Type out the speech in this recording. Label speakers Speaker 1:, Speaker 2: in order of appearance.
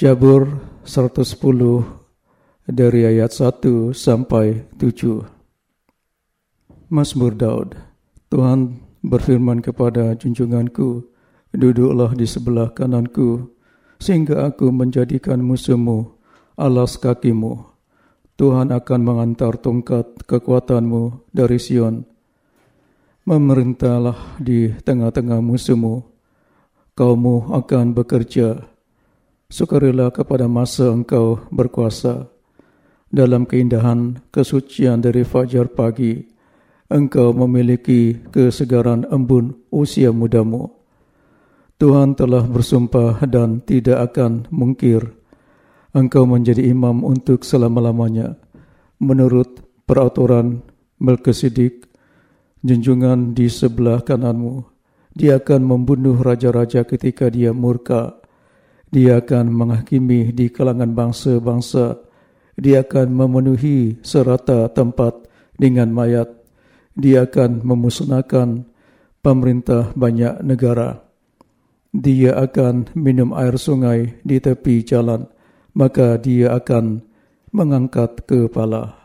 Speaker 1: Jabur 110 dari ayat 1 sampai 7. Mazmur Daud. Tuhan berfirman kepada junjunganku, duduklah di sebelah kananku, sehingga aku menjadikan musuhmu alas kakimu. Tuhan akan mengantar tongkat kekuatanmu dari Sion. Memerintahlah di tengah-tengah musuhmu. Kaummu akan bekerja Sukarilah kepada masa engkau berkuasa. Dalam keindahan kesucian dari fajar pagi, engkau memiliki kesegaran embun usia mudamu. Tuhan telah bersumpah dan tidak akan mungkir. Engkau menjadi imam untuk selama-lamanya. Menurut peraturan Melkisedek, junjungan di sebelah kananmu, dia akan membunuh raja-raja ketika dia murka. Dia akan menghakimi di kalangan bangsa-bangsa. Dia akan memenuhi serata tempat dengan mayat. Dia akan memusnahkan pemerintah banyak negara. Dia akan minum air sungai di tepi jalan. Maka dia akan mengangkat kepala.